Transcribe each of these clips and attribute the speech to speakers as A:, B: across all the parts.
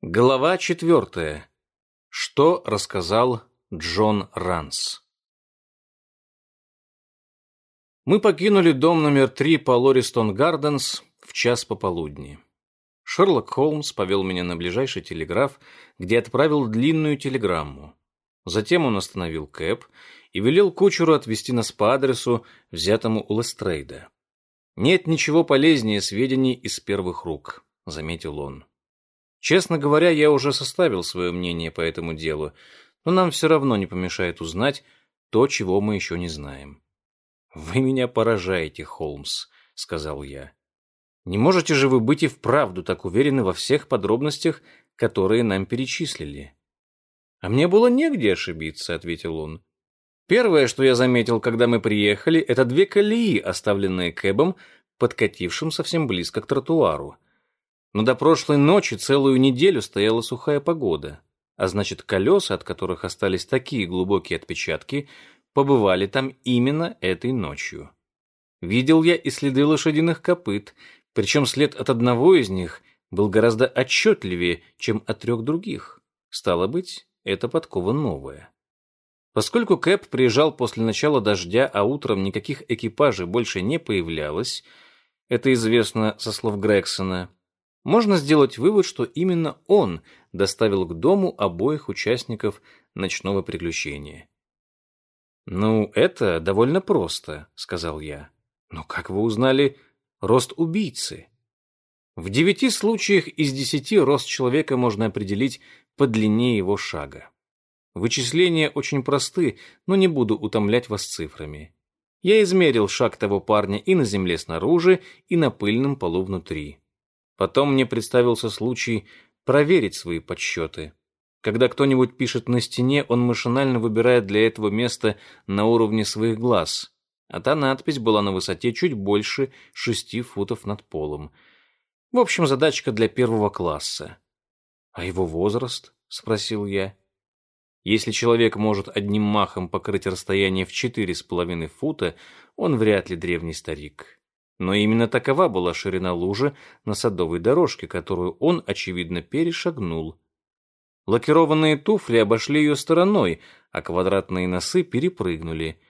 A: Глава четвертая. Что рассказал Джон Ранс? Мы покинули дом номер три по Лористон Гарденс в час пополудни. Шерлок Холмс повел меня на ближайший телеграф, где отправил длинную телеграмму. Затем он остановил Кэп и велел кучеру отвезти нас по адресу, взятому у Лестрейда. «Нет ничего полезнее сведений из первых рук», — заметил он. Честно говоря, я уже составил свое мнение по этому делу, но нам все равно не помешает узнать то, чего мы еще не знаем. «Вы меня поражаете, Холмс», — сказал я. «Не можете же вы быть и вправду так уверены во всех подробностях, которые нам перечислили?» «А мне было негде ошибиться», — ответил он. «Первое, что я заметил, когда мы приехали, это две колеи, оставленные Кэбом, подкатившим совсем близко к тротуару. Но до прошлой ночи целую неделю стояла сухая погода, а значит, колеса, от которых остались такие глубокие отпечатки, побывали там именно этой ночью. Видел я и следы лошадиных копыт, причем след от одного из них был гораздо отчетливее, чем от трех других. Стало быть, это подкова новая. Поскольку Кэп приезжал после начала дождя, а утром никаких экипажей больше не появлялось, это известно со слов Грексона, можно сделать вывод, что именно он доставил к дому обоих участников ночного приключения. «Ну, это довольно просто», — сказал я. «Но как вы узнали рост убийцы?» В девяти случаях из десяти рост человека можно определить по длине его шага. Вычисления очень просты, но не буду утомлять вас цифрами. Я измерил шаг того парня и на земле снаружи, и на пыльном полу внутри. Потом мне представился случай проверить свои подсчеты. Когда кто-нибудь пишет на стене, он машинально выбирает для этого место на уровне своих глаз, а та надпись была на высоте чуть больше шести футов над полом. В общем, задачка для первого класса. «А его возраст?» — спросил я. Если человек может одним махом покрыть расстояние в четыре с половиной фута, он вряд ли древний старик. Но именно такова была ширина лужи на садовой дорожке, которую он, очевидно, перешагнул. Лакированные туфли обошли ее стороной, а квадратные носы перепрыгнули.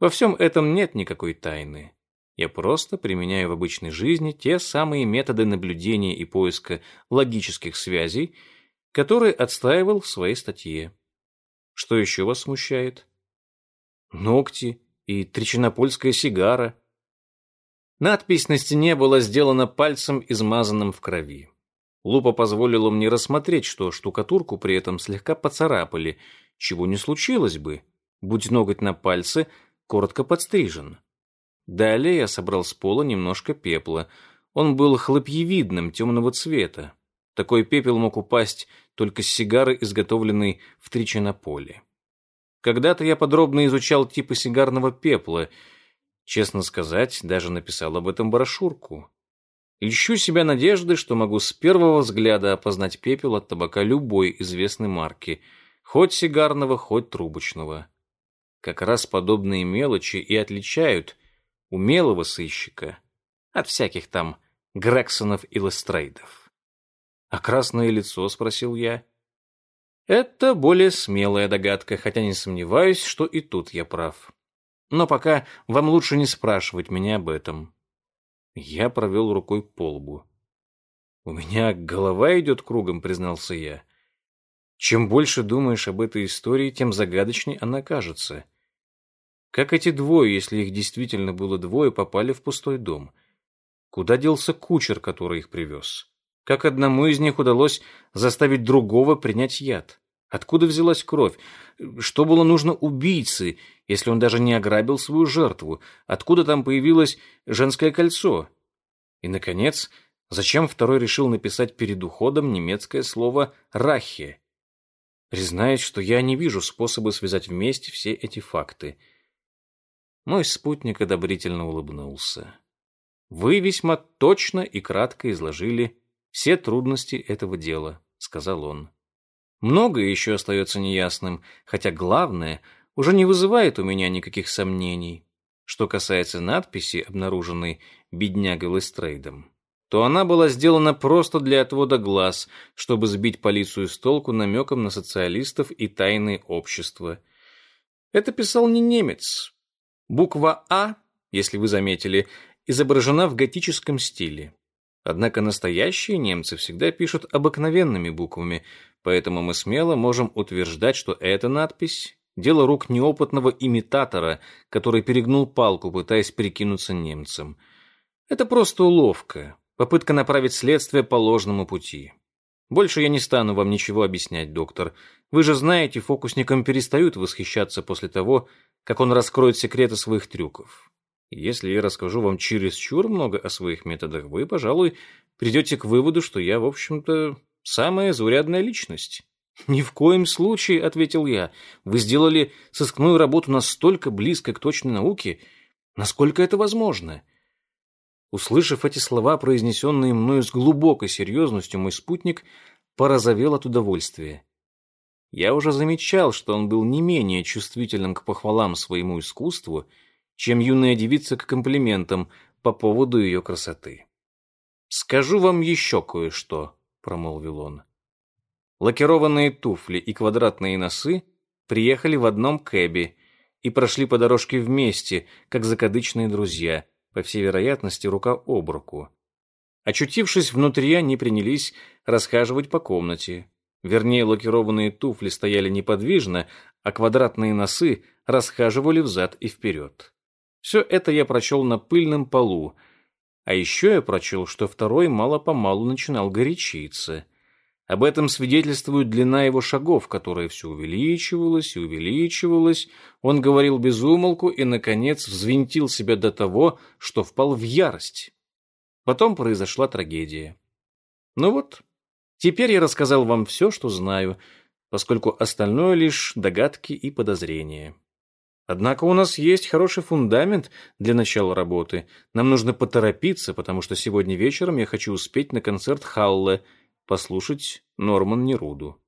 A: Во всем этом нет никакой тайны. Я просто применяю в обычной жизни те самые методы наблюдения и поиска логических связей, которые отстаивал в своей статье. Что еще вас смущает? Ногти и тричинопольская сигара — Надпись на стене была сделана пальцем, измазанным в крови. Лупа позволила мне рассмотреть, что штукатурку при этом слегка поцарапали, чего не случилось бы, будь ноготь на пальце коротко подстрижен. Далее я собрал с пола немножко пепла. Он был хлопьевидным, темного цвета. Такой пепел мог упасть только с сигары, изготовленной в Тричинополе. Когда-то я подробно изучал типы сигарного пепла — Честно сказать, даже написал об этом брошюрку. Ищу себя надежды, что могу с первого взгляда опознать пепел от табака любой известной марки, хоть сигарного, хоть трубочного. Как раз подобные мелочи и отличают умелого сыщика от всяких там Грексонов и Лестрейдов. «А красное лицо?» — спросил я. Это более смелая догадка, хотя не сомневаюсь, что и тут я прав. Но пока вам лучше не спрашивать меня об этом. Я провел рукой по лбу. У меня голова идет кругом, признался я. Чем больше думаешь об этой истории, тем загадочней она кажется. Как эти двое, если их действительно было двое, попали в пустой дом? Куда делся кучер, который их привез? Как одному из них удалось заставить другого принять яд? Откуда взялась кровь? Что было нужно убийце, если он даже не ограбил свою жертву? Откуда там появилось женское кольцо? И, наконец, зачем второй решил написать перед уходом немецкое слово «рахе»? Признаюсь, что я не вижу способа связать вместе все эти факты. Мой спутник одобрительно улыбнулся. «Вы весьма точно и кратко изложили все трудности этого дела», — сказал он. Многое еще остается неясным, хотя главное уже не вызывает у меня никаких сомнений. Что касается надписи, обнаруженной беднягой Лестрейдом, то она была сделана просто для отвода глаз, чтобы сбить полицию с толку намеком на социалистов и тайные общества. Это писал не немец. Буква «А», если вы заметили, изображена в готическом стиле. Однако настоящие немцы всегда пишут обыкновенными буквами, поэтому мы смело можем утверждать, что эта надпись – дело рук неопытного имитатора, который перегнул палку, пытаясь перекинуться немцам. Это просто уловка, попытка направить следствие по ложному пути. Больше я не стану вам ничего объяснять, доктор. Вы же знаете, фокусникам перестают восхищаться после того, как он раскроет секреты своих трюков. Если я расскажу вам чересчур много о своих методах, вы, пожалуй, придете к выводу, что я, в общем-то, самая заурядная личность. «Ни в коем случае», — ответил я. «Вы сделали сыскную работу настолько близко к точной науке, насколько это возможно». Услышав эти слова, произнесенные мною с глубокой серьезностью, мой спутник порозовел от удовольствия. Я уже замечал, что он был не менее чувствительным к похвалам своему искусству, чем юная девица к комплиментам по поводу ее красоты. «Скажу вам еще кое-что», — промолвил он. Лакированные туфли и квадратные носы приехали в одном кэбе и прошли по дорожке вместе, как закадычные друзья, по всей вероятности, рука об руку. Очутившись внутри, они принялись расхаживать по комнате. Вернее, лакированные туфли стояли неподвижно, а квадратные носы расхаживали взад и вперед. Все это я прочел на пыльном полу. А еще я прочел, что второй мало-помалу начинал горячиться. Об этом свидетельствует длина его шагов, которая все увеличивалась и увеличивалась. Он говорил без умолку и, наконец, взвинтил себя до того, что впал в ярость. Потом произошла трагедия. Ну вот, теперь я рассказал вам все, что знаю, поскольку остальное лишь догадки и подозрения. Однако у нас есть хороший фундамент для начала работы. Нам нужно поторопиться, потому что сегодня вечером я хочу успеть на концерт Халле, послушать Норман Неруду.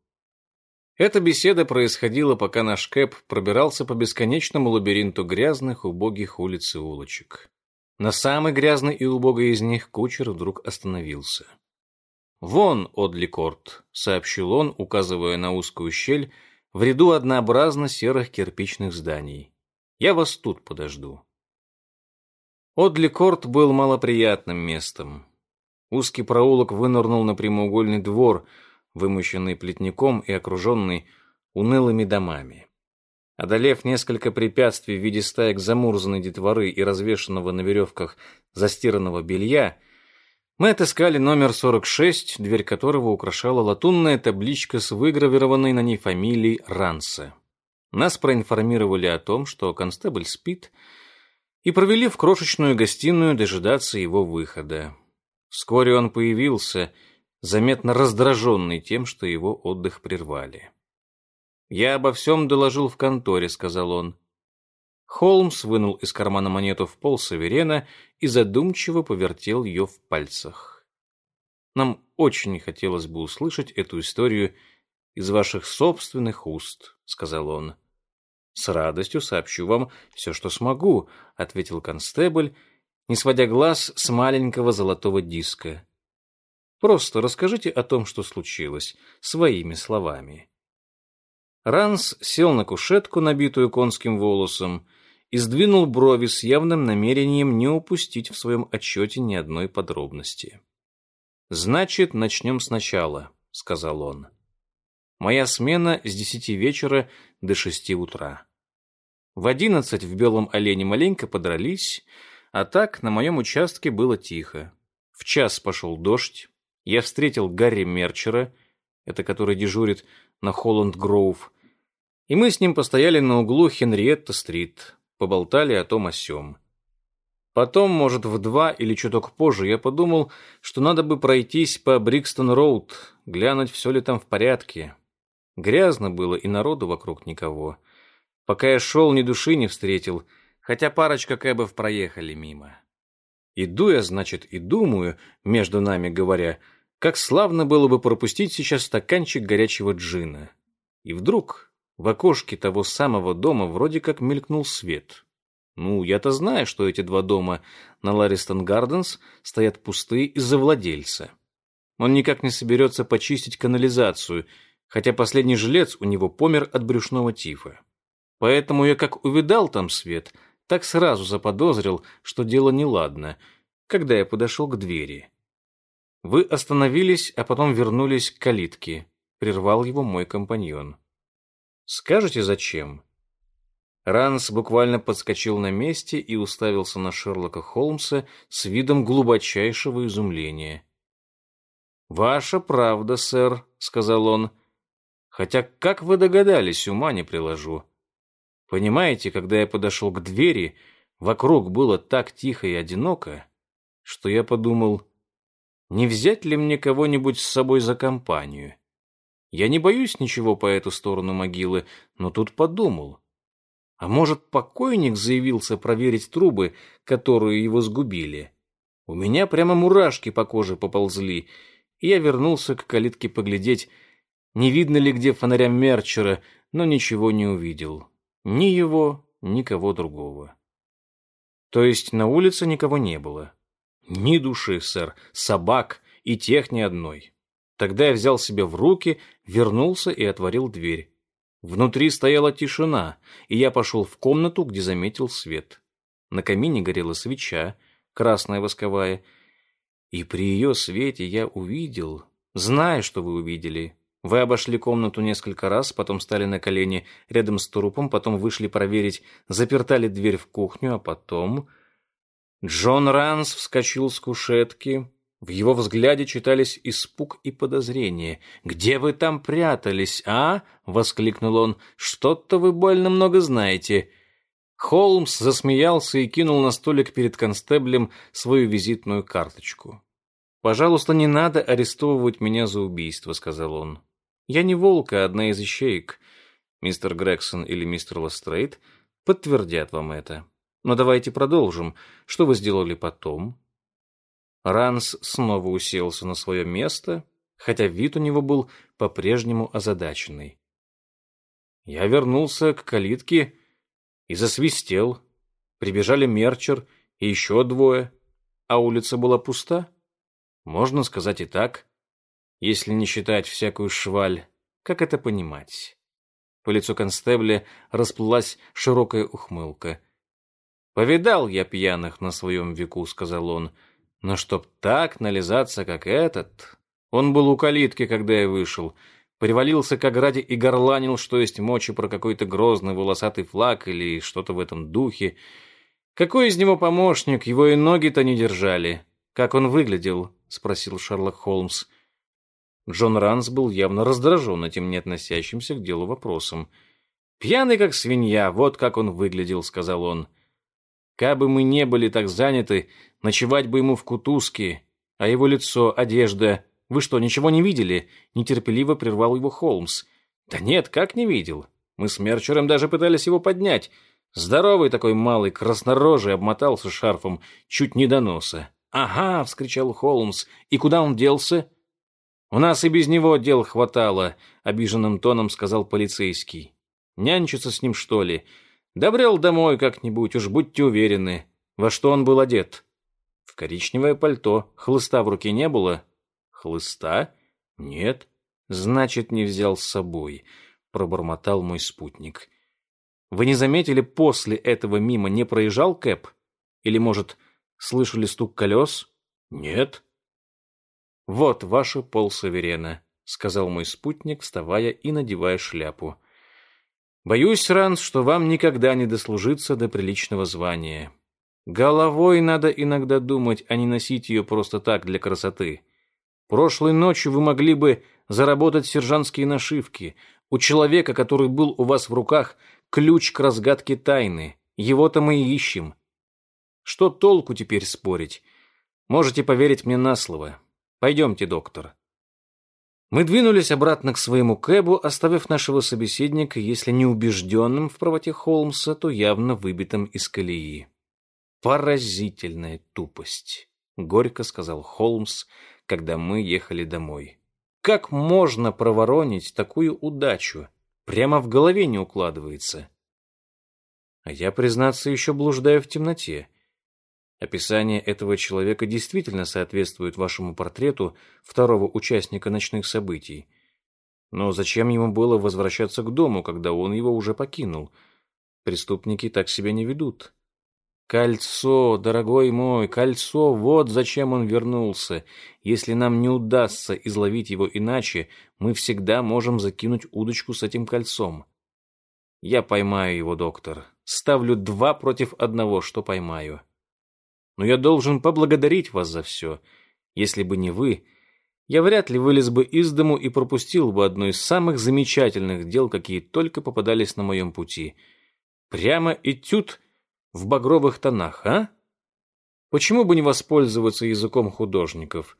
A: Эта беседа происходила, пока наш Кэп пробирался по бесконечному лабиринту грязных, убогих улиц и улочек. На самой грязной и убогой из них кучер вдруг остановился. «Вон, Одликорт», — сообщил он, указывая на узкую щель в ряду однообразно серых кирпичных зданий. Я вас тут подожду. Одликорт был малоприятным местом. Узкий проулок вынырнул на прямоугольный двор, вымощенный плетником и окруженный унылыми домами. Одолев несколько препятствий в виде стаек замурзанной детворы и развешанного на веревках застиранного белья, мы отыскали номер 46, дверь которого украшала латунная табличка с выгравированной на ней фамилией Рансе. Нас проинформировали о том, что констебль спит, и провели в крошечную гостиную дожидаться его выхода. Вскоре он появился, заметно раздраженный тем, что его отдых прервали. «Я обо всем доложил в конторе», — сказал он. Холмс вынул из кармана монету в пол Саверена и задумчиво повертел ее в пальцах. «Нам очень хотелось бы услышать эту историю из ваших собственных уст», — сказал он. «С радостью сообщу вам все, что смогу», — ответил констебль, не сводя глаз с маленького золотого диска. «Просто расскажите о том, что случилось, своими словами». Ранс сел на кушетку, набитую конским волосом, и сдвинул брови с явным намерением не упустить в своем отчете ни одной подробности. «Значит, начнем сначала», — сказал он. Моя смена с десяти вечера до шести утра. В одиннадцать в Белом Олене маленько подрались, а так на моем участке было тихо. В час пошел дождь, я встретил Гарри Мерчера, это который дежурит на Холланд-Гроув, и мы с ним постояли на углу Хенриетта-стрит, поболтали о том о сём. Потом, может, в два или чуток позже, я подумал, что надо бы пройтись по Брикстон-Роуд, глянуть, все ли там в порядке. Грязно было, и народу вокруг никого. Пока я шел, ни души не встретил, хотя парочка кэбов проехали мимо. Иду я, значит, и думаю, между нами говоря, как славно было бы пропустить сейчас стаканчик горячего джина. И вдруг в окошке того самого дома вроде как мелькнул свет. Ну, я-то знаю, что эти два дома на Ларистон Гарденс стоят пустые из-за владельца. Он никак не соберется почистить канализацию, хотя последний жилец у него помер от брюшного тифа. Поэтому я как увидал там свет, так сразу заподозрил, что дело неладно, когда я подошел к двери. Вы остановились, а потом вернулись к калитке, прервал его мой компаньон. Скажете, зачем? Ранс буквально подскочил на месте и уставился на Шерлока Холмса с видом глубочайшего изумления. «Ваша правда, сэр», — сказал он. «Хотя как вы догадались, ума не приложу. Понимаете, когда я подошел к двери, вокруг было так тихо и одиноко, что я подумал, не взять ли мне кого-нибудь с собой за компанию. Я не боюсь ничего по эту сторону могилы, но тут подумал, а может, покойник заявился проверить трубы, которые его сгубили? У меня прямо мурашки по коже поползли, и я вернулся к калитке поглядеть, не видно ли где фонаря Мерчера, но ничего не увидел. Ни его, ни кого другого. То есть на улице никого не было. Ни души, сэр, собак и тех ни одной. Тогда я взял себя в руки, вернулся и отворил дверь. Внутри стояла тишина, и я пошел в комнату, где заметил свет. На камине горела свеча, красная восковая, и при ее свете я увидел, зная, что вы увидели. Вы обошли комнату несколько раз, потом стали на колени рядом с трупом, потом вышли проверить, заперта ли дверь в кухню, а потом... Джон Ранс вскочил с кушетки, в его взгляде читались испуг и подозрение. «Где вы там прятались, а?» — воскликнул он. «Что-то вы больно много знаете». Холмс засмеялся и кинул на столик перед констеблем свою визитную карточку. «Пожалуйста, не надо арестовывать меня за убийство», — сказал он. «Я не волк, а одна из ищеек. Мистер Грегсон или мистер Ластрейд подтвердят вам это. Но давайте продолжим. Что вы сделали потом?» Ранс снова уселся на свое место, хотя вид у него был по-прежнему озадаченный. Я вернулся к калитке и засвистел. Прибежали Мерчер и еще двое, а улица была пуста. Можно сказать и так, если не считать всякую шваль. Как это понимать? По лицу констебля расплылась широкая ухмылка. «Повидал я пьяных на своем веку», — сказал он, — но чтоб так нализаться, как этот... Он был у калитки, когда я вышел. Привалился к ограде и горланил, что есть мочи про какой-то грозный волосатый флаг или что-то в этом духе. Какой из него помощник? Его и ноги-то не держали. Как он выглядел? Спросил Шерлок Холмс. Джон Ранс был явно раздражен этим не относящимся к делу вопросом. «Пьяный, как свинья, вот как он выглядел», — сказал он. «Кабы мы не были так заняты, Ночевать бы ему в кутузке, а его лицо, одежда... Вы что, ничего не видели?» Нетерпеливо прервал его Холмс. «Да нет, как не видел? Мы с Мерчером даже пытались его поднять. Здоровый такой малый, краснорожий, обмотался шарфом, чуть не до носа. «Ага!» — вскричал Холмс. «И куда он делся?» «У нас и без него дел хватало», — обиженным тоном сказал полицейский. «Нянчиться с ним, что ли? Добрел домой как-нибудь, уж будьте уверены. Во что он был одет?» В коричневое пальто. Хлыста в руке не было? Хлыста? Нет. Значит, не взял с собой, пробормотал мой спутник. Вы не заметили, после этого мимо не проезжал Кэп? Или, может, слышали стук колес? Нет. Вот ваше полсаверена, сказал мой спутник, вставая и надевая шляпу. Боюсь, Ранс, что вам никогда не дослужиться до приличного звания. Головой надо иногда думать, а не носить ее просто так для красоты. Прошлой ночью вы могли бы заработать сержантские нашивки. У человека, который был у вас в руках, ключ к разгадке тайны. Его-то мы и ищем. Что толку теперь спорить? Можете поверить мне на слово. Пойдемте, доктор. Мы двинулись обратно к своему кэбу, оставив нашего собеседника, если не убежденным в правоте Холмса, то явно выбитым из колеи. Поразительная тупость, горько сказал Холмс, когда мы ехали домой. Как можно проворонить такую удачу? Прямо в голове не укладывается. А я, признаться, еще блуждаю в темноте. Описание этого человека действительно соответствует вашему портрету второго участника ночных событий. Но зачем ему было возвращаться к дому, когда он его уже покинул? Преступники так себя не ведут. Кольцо, дорогой мой, кольцо, вот зачем он вернулся. Если нам не удастся изловить его иначе, мы всегда можем закинуть удочку с этим кольцом. Я поймаю его, доктор. Ставлю два против одного, что поймаю. Но я должен поблагодарить вас за все. Если бы не вы, я вряд ли вылез бы из дому и пропустил бы одно из самых замечательных дел, какие только попадались на моем пути. Прямо этюд в багровых тонах, а? Почему бы не воспользоваться языком художников?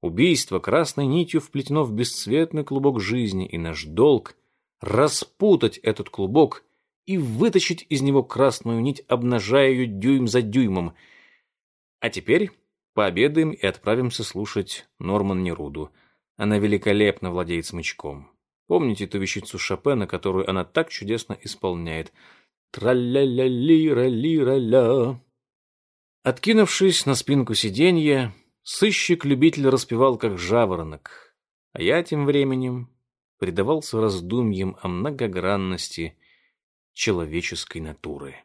A: Убийство красной нитью вплетено в бесцветный клубок жизни, и наш долг — распутать этот клубок и вытащить из него красную нить, обнажая ее дюйм за дюймом. А теперь пообедаем и отправимся слушать Норман Неруду. Она великолепно владеет смычком. Помните ту вещицу Шопена, которую она так чудесно исполняет — Тра-ля-ля-ли-ра-ли-ра-ля. Откинувшись на спинку сиденья, сыщик-любитель распевал как жаворонок, а я тем временем предавался раздумьям о многогранности человеческой натуры.